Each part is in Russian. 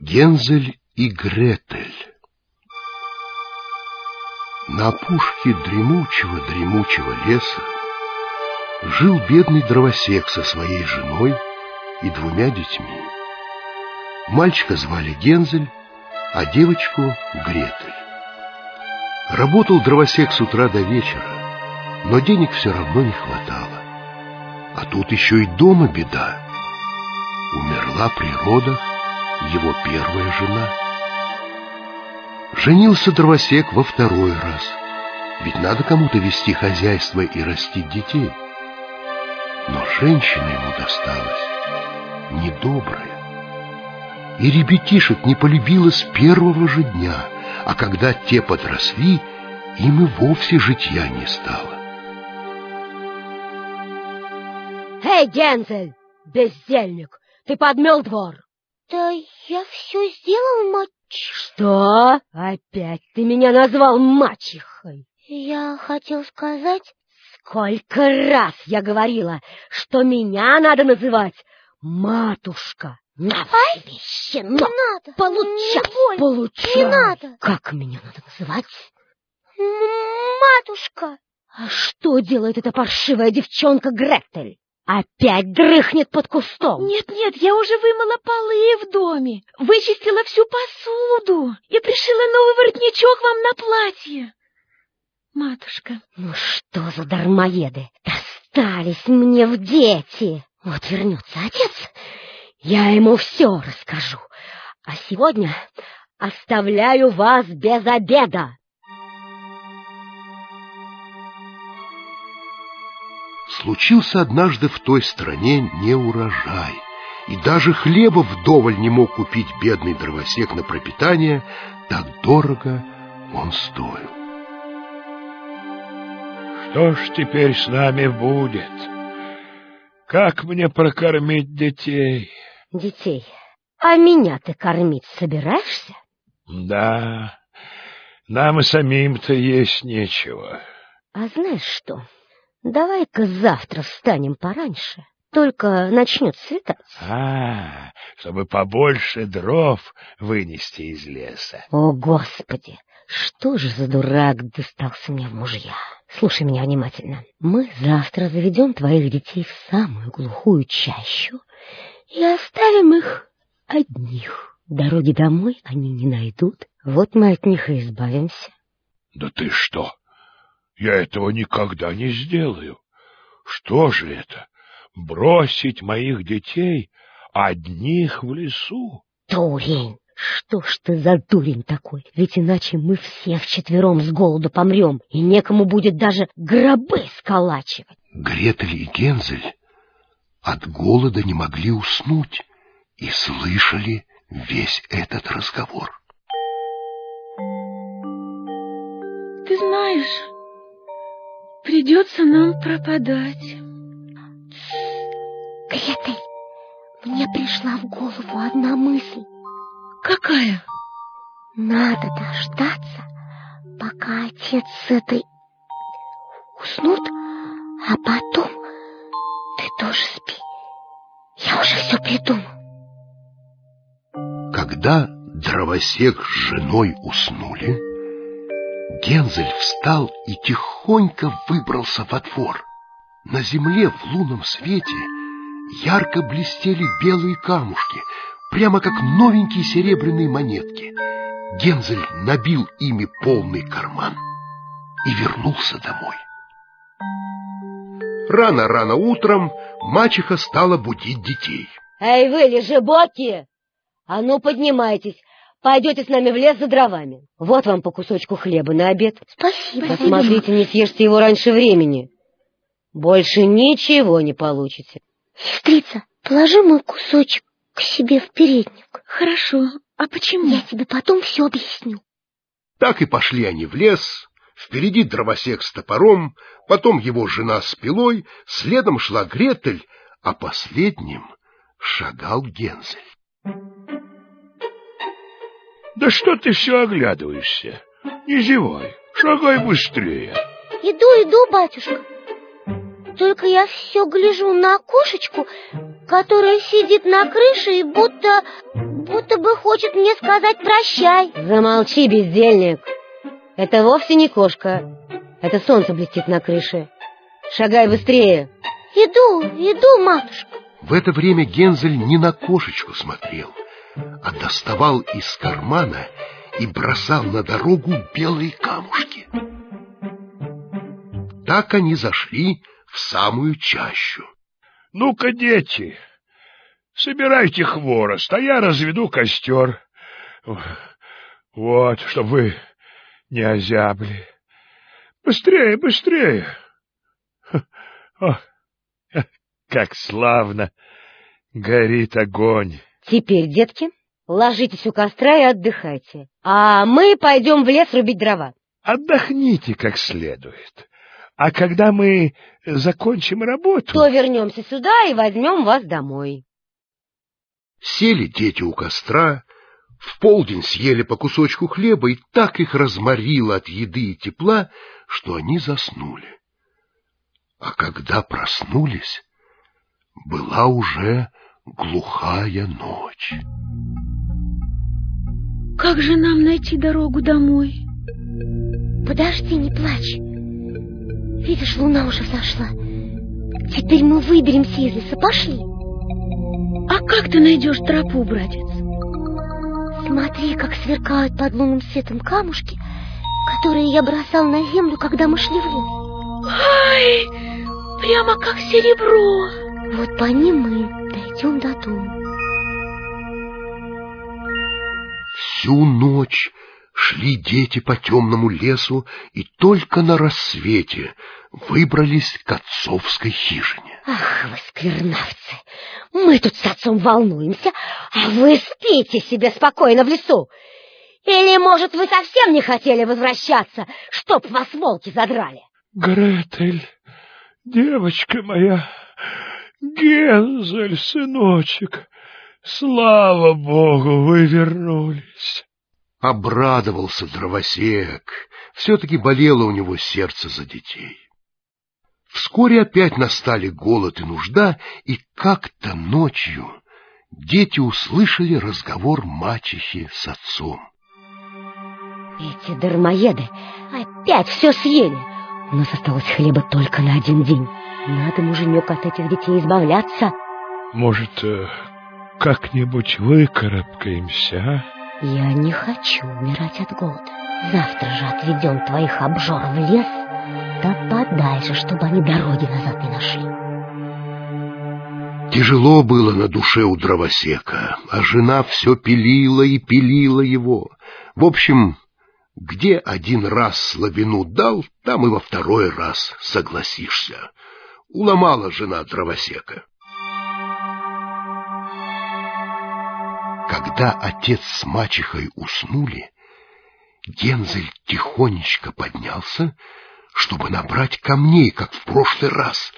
Гензель и Гретель На опушке дремучего-дремучего леса жил бедный дровосек со своей женой и двумя детьми. Мальчика звали Гензель, а девочку — Гретель. Работал дровосек с утра до вечера, но денег все равно не хватало. А тут еще и дома беда. Умерла при родах его первая жена. Женился дровосек во второй раз, ведь надо кому-то вести хозяйство и растить детей. Но женщина ему досталась недобрая. И ребятишек не полюбила с первого же дня, а когда те подросли, им и вовсе житья не стало. Эй, Гензель, бездельник, ты подмел двор. Да я все сделал, мать. Что? Опять ты меня назвал мачехой? Я хотел сказать... Сколько раз я говорила, что меня надо называть матушка. На Ай, щенок! Не надо! Получай, не получай! Не надо! Как меня надо называть? Матушка! А что делает эта паршивая девчонка Гретель? Опять дрыхнет под кустом. Нет-нет, я уже вымыла полы в доме, вычистила всю посуду и пришила новый воротничок вам на платье. Матушка. Ну что за дармоеды? Достались мне в дети. Вот вернется отец, я ему все расскажу. А сегодня оставляю вас без обеда. Случился однажды в той стране неурожай, и даже хлеба вдоволь не мог купить бедный дровосек на пропитание, так дорого он стоил. Что ж теперь с нами будет? Как мне прокормить детей? Детей? А меня ты кормить собираешься? Да, нам и самим-то есть нечего. А знаешь что? Давай-ка завтра встанем пораньше, только начнет светать. А, чтобы побольше дров вынести из леса. О, Господи! Что же за дурак достался мне в мужья? Слушай меня внимательно. Мы завтра заведем твоих детей в самую глухую чащу и оставим их одних. Дороги домой они не найдут, вот мы от них и избавимся. Да ты что? Я этого никогда не сделаю. Что же это? Бросить моих детей одних в лесу? Турень! Что ж ты за дурень такой? Ведь иначе мы все вчетвером с голоду помрем, и некому будет даже гробы сколачивать. Гретель и Гензель от голода не могли уснуть и слышали весь этот разговор. Ты знаешь, придется нам пропадать. Гретель, мне пришла в голову одна мысль. Какая? Надо дождаться, пока отец с этой уснут, а потом ты тоже спи. Я уже все придумал. Когда дровосек с женой уснули, Гензель встал и тихонько выбрался во двор. На земле в лунном свете ярко блестели белые камушки — прямо как новенькие серебряные монетки. Гензель набил ими полный карман и вернулся домой. Рано-рано утром мачеха стала будить детей. «Эй вы, лежебоки! А ну, поднимайтесь, пойдете с нами в лес за дровами. Вот вам по кусочку хлеба на обед. Спасибо. Посмотрите, не съешьте его раньше времени. Больше ничего не получите. Сестрица, положи мой кусочек к себе в передник. Хорошо. А почему? Я тебе потом все объясню. Так и пошли они в лес. Впереди дровосек с топором, потом его жена с пилой, следом шла Гретель, а последним шагал Гензель. Да что ты все оглядываешься? Не зевай, шагай быстрее. Иду, иду, батюшка. Только я все гляжу на окошечко, которая сидит на крыше и будто... будто бы хочет мне сказать прощай. Замолчи, бездельник. Это вовсе не кошка. Это солнце блестит на крыше. Шагай быстрее. Иду, иду, матушка. В это время Гензель не на кошечку смотрел, а доставал из кармана и бросал на дорогу белые камушки. Так они зашли в самую чащу. — Ну-ка, дети, собирайте хворост, а я разведу костер. Вот, чтобы вы не озябли. Быстрее, быстрее! О, как славно горит огонь! Теперь, детки, ложитесь у костра и отдыхайте, а мы пойдем в лес рубить дрова. Отдохните как следует. А когда мы закончим работу... То вернемся сюда и возьмем вас домой. Сели дети у костра, в полдень съели по кусочку хлеба, и так их разморило от еды и тепла, что они заснули. А когда проснулись, была уже глухая ночь. Как же нам найти дорогу домой? Подожди, не плачь. Видишь, луна уже взошла. Теперь мы выберемся из леса. Пошли. А как ты найдешь тропу, братец? Смотри, как сверкают под лунным светом камушки, которые я бросал на землю, когда мы шли в лес. Ай, прямо как серебро. Вот по ним мы дойдем до дома. Всю ночь шли дети по темному лесу и только на рассвете выбрались к отцовской хижине. Ах, вы сквернавцы! Мы тут с отцом волнуемся, а вы спите себе спокойно в лесу. Или, может, вы совсем не хотели возвращаться, чтоб вас волки задрали? Гретель, девочка моя, Гензель, сыночек, слава богу, вы вернулись. Обрадовался дровосек, все-таки болело у него сердце за детей. Вскоре опять настали голод и нужда, и как-то ночью дети услышали разговор мачехи с отцом. Эти дармоеды опять все съели. У нас осталось хлеба только на один день. Надо, муженек, от этих детей избавляться. Может, э, как-нибудь выкарабкаемся, а? Я не хочу умирать от голода. Завтра же отведем твоих обжоров в лес, да подальше, чтобы они дороги назад не нашли. Тяжело было на душе у дровосека, а жена все пилила и пилила его. В общем, где один раз слабину дал, там и во второй раз согласишься. Уломала жена дровосека. Когда отец с мачехой уснули, Гензель тихонечко поднялся, чтобы набрать камней, как в прошлый раз.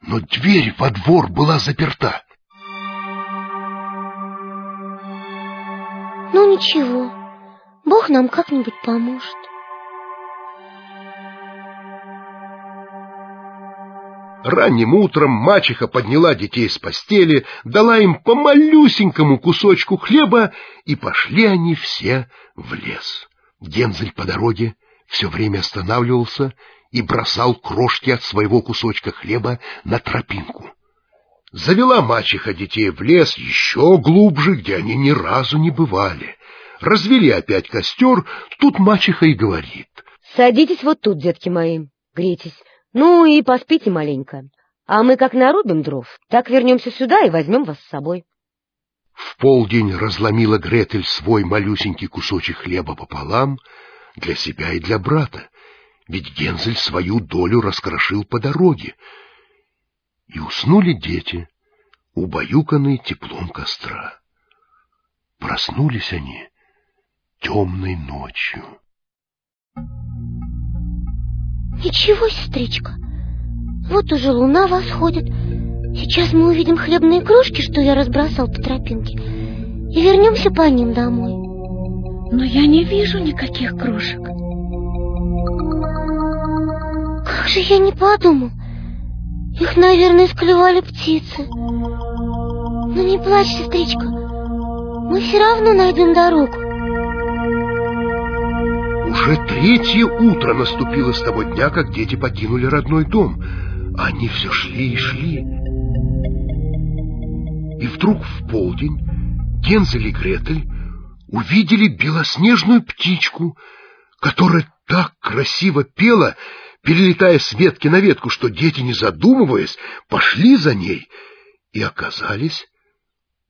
Но дверь во двор была заперта. Ну ничего, Бог нам как-нибудь поможет. Ранним утром мачеха подняла детей с постели, дала им по малюсенькому кусочку хлеба, и пошли они все в лес. Гензель по дороге все время останавливался и бросал крошки от своего кусочка хлеба на тропинку. Завела мачеха детей в лес еще глубже, где они ни разу не бывали. Развели опять костер, тут мачеха и говорит. — Садитесь вот тут, детки мои, грейтесь. Ну и поспите маленько. А мы как нарубим дров, так вернемся сюда и возьмем вас с собой. В полдень разломила Гретель свой малюсенький кусочек хлеба пополам для себя и для брата, ведь Гензель свою долю раскрошил по дороге. И уснули дети, убаюканные теплом костра. Проснулись они темной ночью. Ничего, сестричка, вот уже луна восходит. Сейчас мы увидим хлебные крошки, что я разбросал по тропинке, и вернемся по ним домой. Но я не вижу никаких крошек. Как же я не подумал. Их, наверное, склевали птицы. Но не плачь, сестричка. Мы все равно найдем дорогу. Уже третье утро наступило с того дня, как дети покинули родной дом. Они все шли и шли. И вдруг в полдень Гензель и Гретель увидели белоснежную птичку, которая так красиво пела, перелетая с ветки на ветку, что дети, не задумываясь, пошли за ней и оказались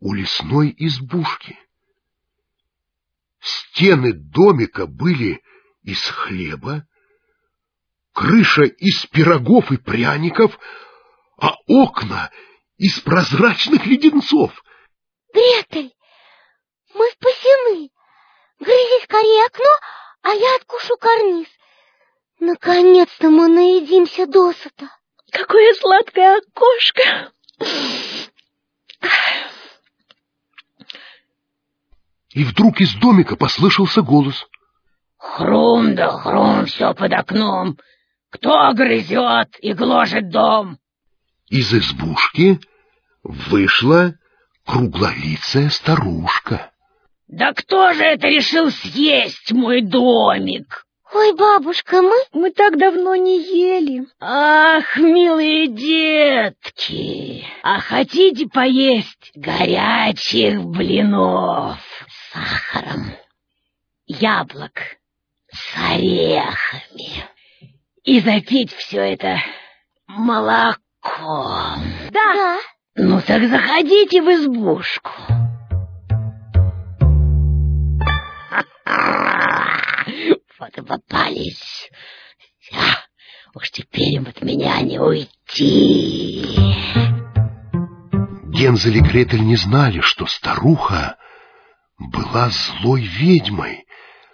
у лесной избушки. Стены домика были из хлеба, крыша из пирогов и пряников, а окна из прозрачных леденцов. Гретель, мы спасены. Грызи скорее окно, а я откушу карниз. Наконец-то мы наедимся досыта. Какое сладкое окошко! И вдруг из домика послышался голос. Хрум да хрум все под окном. Кто грызет и гложет дом? Из избушки вышла круглолицая старушка. Да кто же это решил съесть мой домик? Ой, бабушка, мы... Мы так давно не ели. Ах, милые детки, а хотите поесть горячих блинов с сахаром, яблок с орехами и запить все это молоком? Да. да. Ну так заходите в избушку. Вот и попались. А, уж теперь им от меня не уйти. Гензель и Гретель не знали, что старуха была злой ведьмой,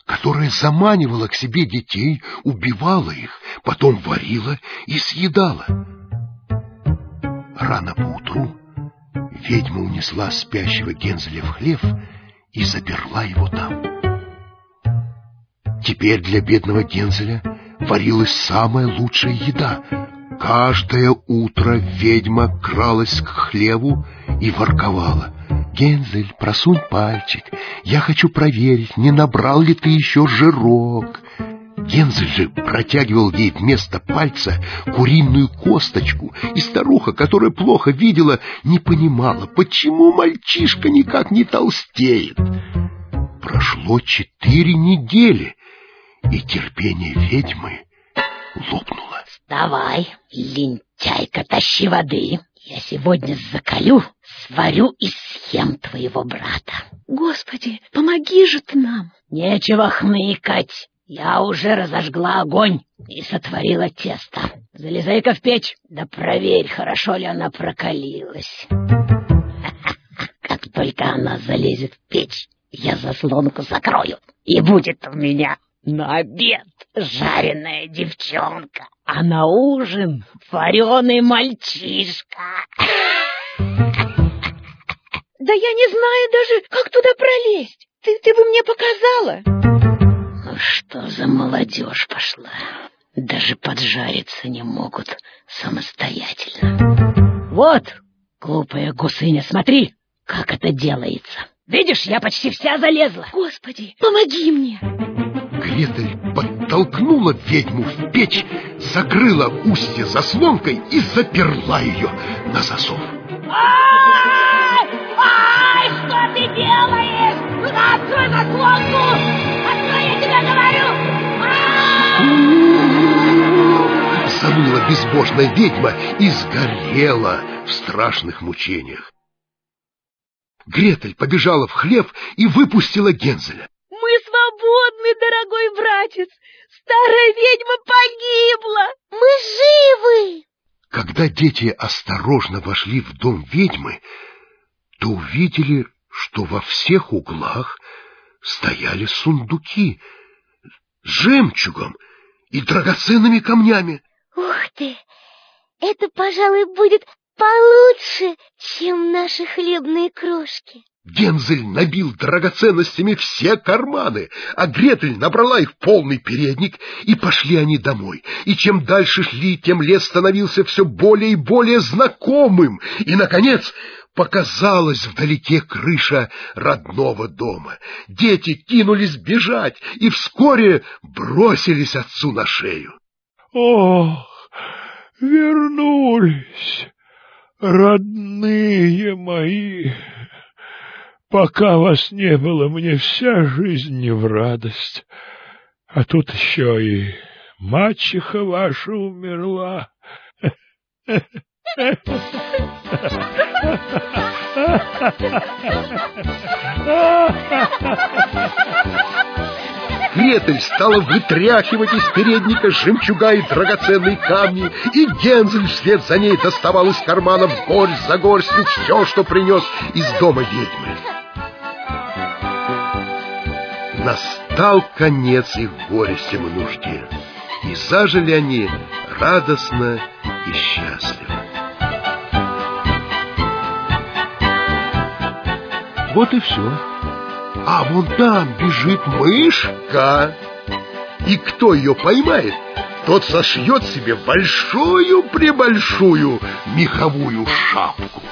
которая заманивала к себе детей, убивала их, потом варила и съедала. Рано поутру ведьма унесла спящего Гензеля в хлев и заперла его там. Теперь для бедного Гензеля варилась самая лучшая еда. Каждое утро ведьма кралась к хлеву и ворковала. «Гензель, просунь пальчик, я хочу проверить, не набрал ли ты еще жирок». Гензель же протягивал ей вместо пальца куриную косточку, и старуха, которая плохо видела, не понимала, почему мальчишка никак не толстеет. Прошло четыре недели, и терпение ведьмы лопнуло. Вставай, лентяйка, тащи воды. Я сегодня закалю, сварю и съем твоего брата. Господи, помоги же ты нам. Нечего хныкать. Я уже разожгла огонь и сотворила тесто. Залезай-ка в печь, да проверь, хорошо ли она прокалилась. Как только она залезет в печь, я заслонку закрою, и будет у меня на обед жареная девчонка, а на ужин вареный мальчишка. Да я не знаю даже, как туда пролезть. Ты, ты бы мне показала. Ну что за молодежь пошла? Даже поджариться не могут самостоятельно. Вот, глупая гусыня, смотри, как это делается. Видишь, я почти вся залезла. Господи, помоги мне. Гретель подтолкнула ведьму в печь, закрыла устье заслонкой и заперла ее на засов. Ай! Ай, что ты делаешь? Открой заслонку! Открой, я тебе говорю! Завыла безбожная ведьма и сгорела в страшных мучениях. Гретель побежала в хлев и выпустила Гензеля. Дорогой братец! Старая ведьма погибла! Мы живы! Когда дети осторожно вошли в дом ведьмы, то увидели, что во всех углах стояли сундуки с жемчугом и драгоценными камнями. Ух ты! Это, пожалуй, будет получше, чем наши хлебные крошки. Гензель набил драгоценностями все карманы, а Гретель набрала их в полный передник, и пошли они домой. И чем дальше шли, тем лес становился все более и более знакомым, и, наконец, показалась вдалеке крыша родного дома. Дети кинулись бежать и вскоре бросились отцу на шею. «Ох, вернулись, родные мои!» Пока вас не было, мне вся жизнь не в радость. А тут еще и мачеха ваша умерла. Гретель стала вытряхивать из передника жемчуга и драгоценные камни, и Гензель вслед за ней доставал из карманов горсть за горстью все, что принес из дома ведьмы. Настал конец их горестям и нужде, и зажили они радостно и счастливо. Вот и все. А вон там бежит мышка. И кто ее поймает, тот сошьет себе большую-пребольшую меховую шапку.